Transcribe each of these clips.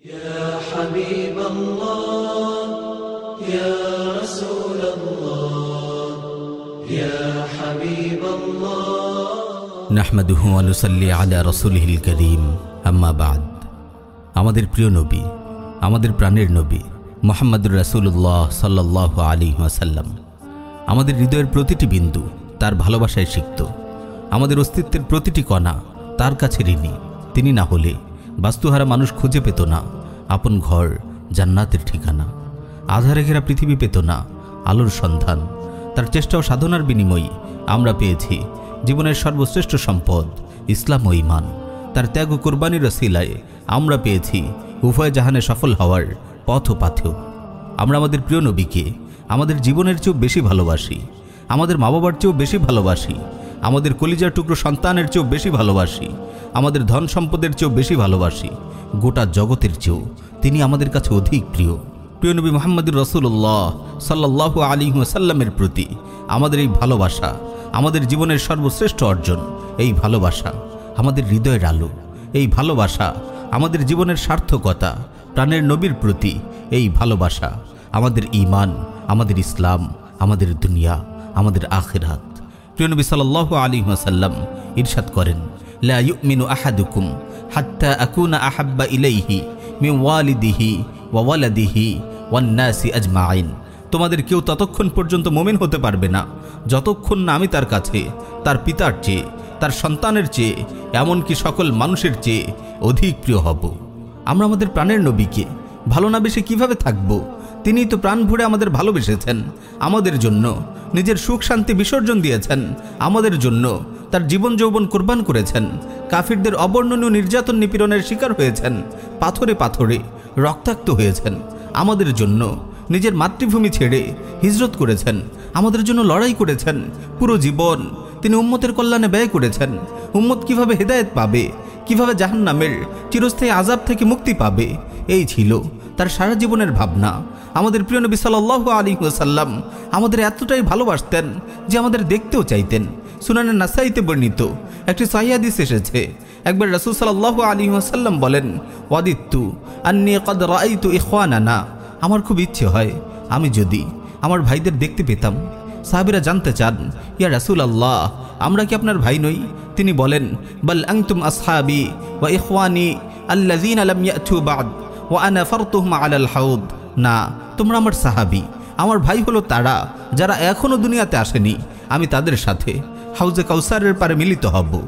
يا حبيب الله يا رسول الله يا حبيب الله নাহমাদুহু আনুসাল্লি আলা রসুলহিল করিম আম্মা বাদ আমাদের প্রিয় নবী আমাদের প্রাণের নবী মোহাম্মদুর রাসুল্লাহ সাল্লাহ আলী ওয়াসাল্লাম আমাদের হৃদয়ের প্রতিটি বিন্দু তার ভালোবাসায় সিক্ত আমাদের অস্তিত্বের প্রতিটি কণা তার কাছে ঋণী তিনি না হলে বাস্তুহারা মানুষ খুঁজে পেত না। আপন ঘর, জান্নাতের ঠিকানা। আধারে ঘেরা পৃথিবী পেত না। আলোর সন্ধান। তার চেষ্টা ও সাধনার বিনিময়ে আমরা পেয়েছি। জীবনের সর্বশ্রেষ্ঠ সম্পদ, ইসলাম ও ইমান তার ত্যাগ ও কোরবানির রসিলায় আমরা পেয়েছি। উভয় জাহানে সফল হওয়ার পথ ও পাথেও আমরা আমাদের প্রিয় নবীকে, আমাদের জীবনের চেয়েও বেশি ভালোবাসি। আমাদের মা বাবার চেয়েও বেশি ভালোবাসি। আমাদের কলিজার টুকরো সন্তানের চেয়েও বেশি ভালোবাসি, আমাদের ধন সম্পদের চেয়েও বেশি ভালোবাসি, গোটা জগতের চেয়েও তিনি আমাদের কাছে অধিক প্রিয়। প্রিয় নবী মোহাম্মদুর রসুল্লাহ সাল্লাহ আলী সাল্লামের প্রতি আমাদের এই ভালোবাসা, আমাদের জীবনের সর্বশ্রেষ্ঠ অর্জন, এই ভালোবাসা আমাদের হৃদয়ের আলো, এই ভালোবাসা আমাদের জীবনের সার্থকতা, প্রাণের নবীর প্রতি এই ভালোবাসা আমাদের ইমান আমাদের ইসলাম, আমাদের দুনিয়া, আমাদের আখেরাত। প্রিয় নবী সাল্লাহ আলী ওয়াসাল্লাম ইরশাদ করেন, লা আহাদুকুম হাত্তা আকুনা আহাব্বা ইলাইহি মিন ওয়ালিদিহি ওয়া ওয়ালাদিহি ওয়ান নাসি আজমাইন। তোমাদের কেউ ততক্ষণ পর্যন্ত মোমিন হতে পারবে না। যতক্ষণ না আমি তার কাছে, তার পিতার চেয়ে, তার সন্তানের চেয়ে, এমনকি সকল মানুষের চেয়ে অধিক প্রিয় হব। আমরা আমাদের প্রাণের নবীকে ভালো না বেশি কীভাবে থাকব? তিনিই তো প্রাণ ভরে আমাদের ভালোবেসেছেন, আমাদের জন্য। নিজের সুখ শান্তি বিসর্জন দিয়েছেন, আমাদের জন্য। তার জীবন যৌবন কোরবান করেছেন। কাফিরদের অবর্ণনীয় নির্যাতন নিপীড়নের শিকার হয়েছেন। পাথরে পাথরে রক্তাক্ত হয়েছেন। আমাদের জন্য নিজের মাতৃভূমি ছেড়ে হিজরত করেছেন। আমাদের জন্য লড়াই করেছেন। পুরো জীবন তিনি উম্মতের কল্যাণে ব্যয় করেছেন। উম্মত কীভাবে হেদায়েত পাবে, কীভাবে জাহান্নামের চিরস্থায়ী আজাব থেকে মুক্তি পাবে, এই ছিল তার সারা জীবনের ভাবনা। আমাদের প্রিয় নবী সাল্লাহ আলী আমাদের এতটাই ভালোবাসতেন যে আমাদের দেখতেও চাইতেন। সুনানের নাসাইতে বর্ণিত একটি সাহিয়াদিস এসেছে। একবার রসুল সাল্লাহ আলী সাল্লাম বলেন, ওয়াদিত্তু আন্নি কদ রাইতু ইখওয়ানানা। আমার খুব ইচ্ছে হয়, আমি যদি আমার ভাইদের দেখতে পেতাম। সাহাবিরা জানতে চান, ইয়া রাসুল আল্লাহ আমরা কি আপনার ভাই নই? তিনি বলেন, বল আংতুম আসহাবি ওয়া ইখওয়ানি আল্লাযীন লাম ইয়াতু বাদ ওয়া আনা ফারতুহুম আলাল হাউদ। না, তোমরা আমার সাহাবি। আমার ভাই হলো তারা, যারা এখনও দুনিয়াতে আসেনি। আমি তাদের সাথে হাউজে কাউসারের পারে মিলিত হব।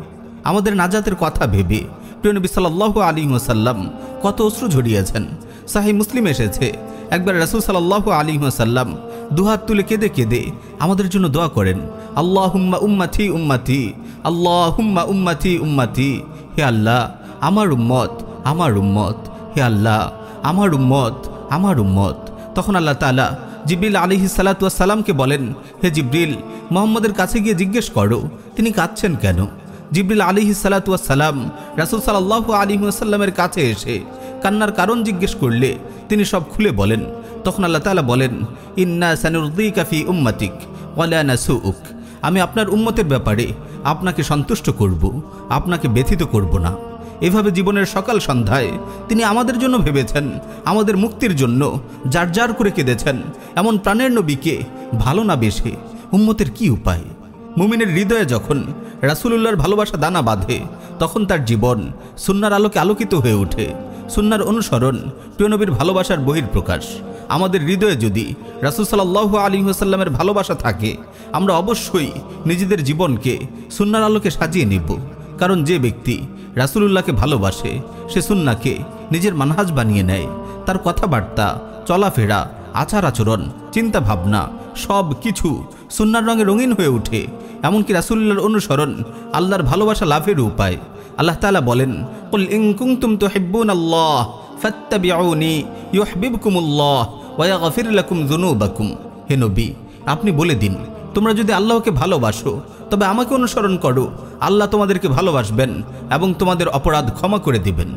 আমাদের নাজাতের কথা ভেবে প্রিয় নবী সাল্লাল্লাহু আলী ওসাল্লাম কত অশ্রু ঝরিয়েছেন। সাহি মুসলিম এসেছে, একবার রাসুল সাল্লাহ আলী ওসাল্লাম দুহাত তুলে কেঁদে কেঁদে আমাদের জন্য দোয়া করেন আল্লাহ হুম্মা উম্মাথি উম্মাথি আল্লাহ হুম্মা উম্মাথি উম্মাথি হে আল্লাহ, আমার উম্মত আমার উম্মত, হে আল্লাহ, আমার উম্মত আমার উম্মত। তখন আল্লাহ তালা জিব্রিল আলিহি সালাতামকে বলেন, হে জিব্রিল, মোহাম্মদের কাছে গিয়ে জিজ্ঞেস করো, তিনি কাঁদছেন কেন? জিব্রিল আলিহি সালাতাম রাসুল সাল্লাহ আলী আসাল্লামের কাছে এসে কান্নার কারণ জিজ্ঞেস করলে তিনি সব খুলে বলেন। তখন আল্লাহ তালা বলেন, ইন্না সানুরদি কাফি উম্মাতিক ওয়ালানা সুউক আমি আপনার উম্মতের ব্যাপারে আপনাকে সন্তুষ্ট করব, আপনাকে ব্যথিত করব না। এভাবে জীবনের সকাল সন্ধ্যায় তিনি আমাদের জন্য ভেবেছেন, আমাদের মুক্তির জন্য যার যার করে কেঁদেছেন, এমন প্রাণের নবীকে ভালো না বেশে উম্মতের কি উপায়? মুমিনের হৃদয়ে যখন রাসুলুল্লাহর ভালোবাসা দানা বাঁধে, তখন তার জীবন সুন্নার আলোকে আলোকিত হয়ে ওঠে। সুন্নার অনুসরণ প্রিয়নবীর ভালোবাসার বহির্প্রকাশ আমাদের হৃদয়ে যদি রাসুল সাল্লাহ আলী সাল্লামের ভালোবাসা থাকে, আমরা অবশ্যই নিজেদের জীবনকে সুন্নার আলোকে সাজিয়ে নেব। কারণ যে ব্যক্তি রাসুলুল্লাহকে ভালোবাসে, সে সুন্নাকে নিজের মানহাজ বানিয়ে নেয়। তার কথাবার্তা, চলাফেরা, আচার আচরণ চিন্তা ভাবনা সব কিছু সুন্নার রঙে রঙিন হয়ে ওঠে। এমনকি রাসুল্লাহর অনুসরণ আল্লাহর ভালোবাসা লাভের উপায়। আল্লাহ তালা বলেন, কুল ইন কুনতুম তুহিব্বুন আল্লাহ ফাত্তাবিউনি ইউহিব্বুকুমুল্লাহ ওয়া যুনুবাকুম। হে নবী, আপনি বলে দিন তোমরা যদি আল্লাহকে ভালোবাসো, তবে আমাকে অনুসরণ করো। আল্লাহ তোমাদেরকে ভালোবাসবেন এবং তোমাদের অপরাধ ক্ষমা করে দিবেন।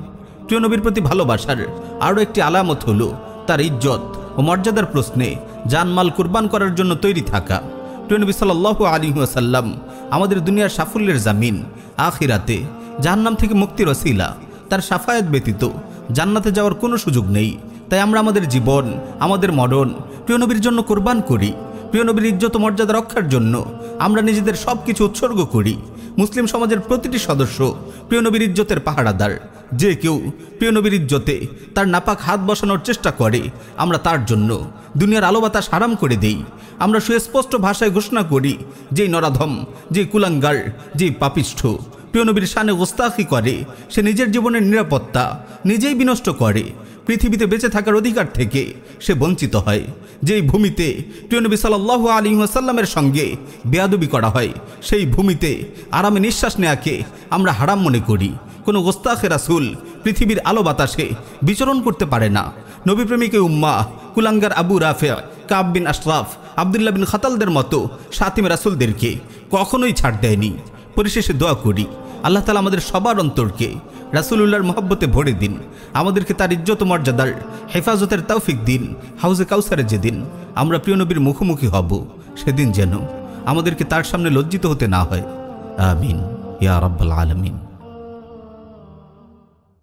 প্রিয় নবীর প্রতি ভালোবাসার আরও একটি আলামত হল তার ইজ্জত ও মর্যাদার প্রশ্নে জানমাল কুরবান করার জন্য তৈরি থাকা। প্রিয় নবী সাল্লাহ আলী ওয়াসাল্লাম আমাদের দুনিয়ার সাফল্যের জামিন, আখিরাতে জাহান্নাম থেকে মুক্তির অসিলা তার সাফায়াত ব্যতীত জান্নাতে যাওয়ার কোনো সুযোগ নেই। তাই আমরা আমাদের জীবন, আমাদের মরণ প্রিয় নবীর জন্য কোরবান করি। প্রিয় নবীর ইজ্জত মর্যাদা রক্ষার জন্য আমরা নিজেদের সব কিছু উৎসর্গ করি। মুসলিম সমাজের প্রতিটি সদস্য প্রিয় নবীর ইজ্জতের পাহারাদার। যে কেউ প্রিয় নবীর ইজ্জতে তার নাপাক হাত বসানোর চেষ্টা করে, আমরা তার জন্য দুনিয়ার আলো বাতাস হারাম করে দেই। আমরা সুস্পষ্ট ভাষায় ঘোষণা করি যে নরাধম যে কুলাঙ্গার যে পাপিষ্ঠ প্রিয় নবীর শানে গোস্তাখি করে, সে নিজের জীবনের নিরাপত্তা নিজেই বিনষ্ট করে, পৃথিবীতে বেঁচে থাকার অধিকার থেকে সে বঞ্চিত হয়, যেই ভূমিতে প্রিয় নবী সাল্লাহ আলী ওয়াসাল্লামের সঙ্গে বেয়াদবি করা হয়, সেই ভূমিতে আরামে নিঃশ্বাস নেয়াকে আমরা হারাম মনে করি। কোনো গোস্তাখে রাসুল পৃথিবীর আলো বাতাসে বিচরণ করতে পারে না। নবীপ্রেমিকে উম্মা কুলাঙ্গার আবু রাফে, কাব বিন আশরাফ, আবদুল্লাহ বিন খাতালদের মতো সাতিম রাসুলদেরকে কখনোই ছাড় দেয়নি। পরিশেষে দোয়া করি আল্লাহ তালা আমাদের সবার অন্তরকে রাসুলুল্লাহর মহব্বতে ভরে দিন। আমাদেরকে তার ইজ্জত মর্যাদার হেফাজতের তৌফিক দিন। হাউজে কাউসারে যেদিন আমরা প্রিয় নবীর মুখোমুখি হব, সেদিন যেন আমাদেরকে তার সামনে লজ্জিত হতে না হয়। আমিন। ইয়া রব্বাল আলমিন।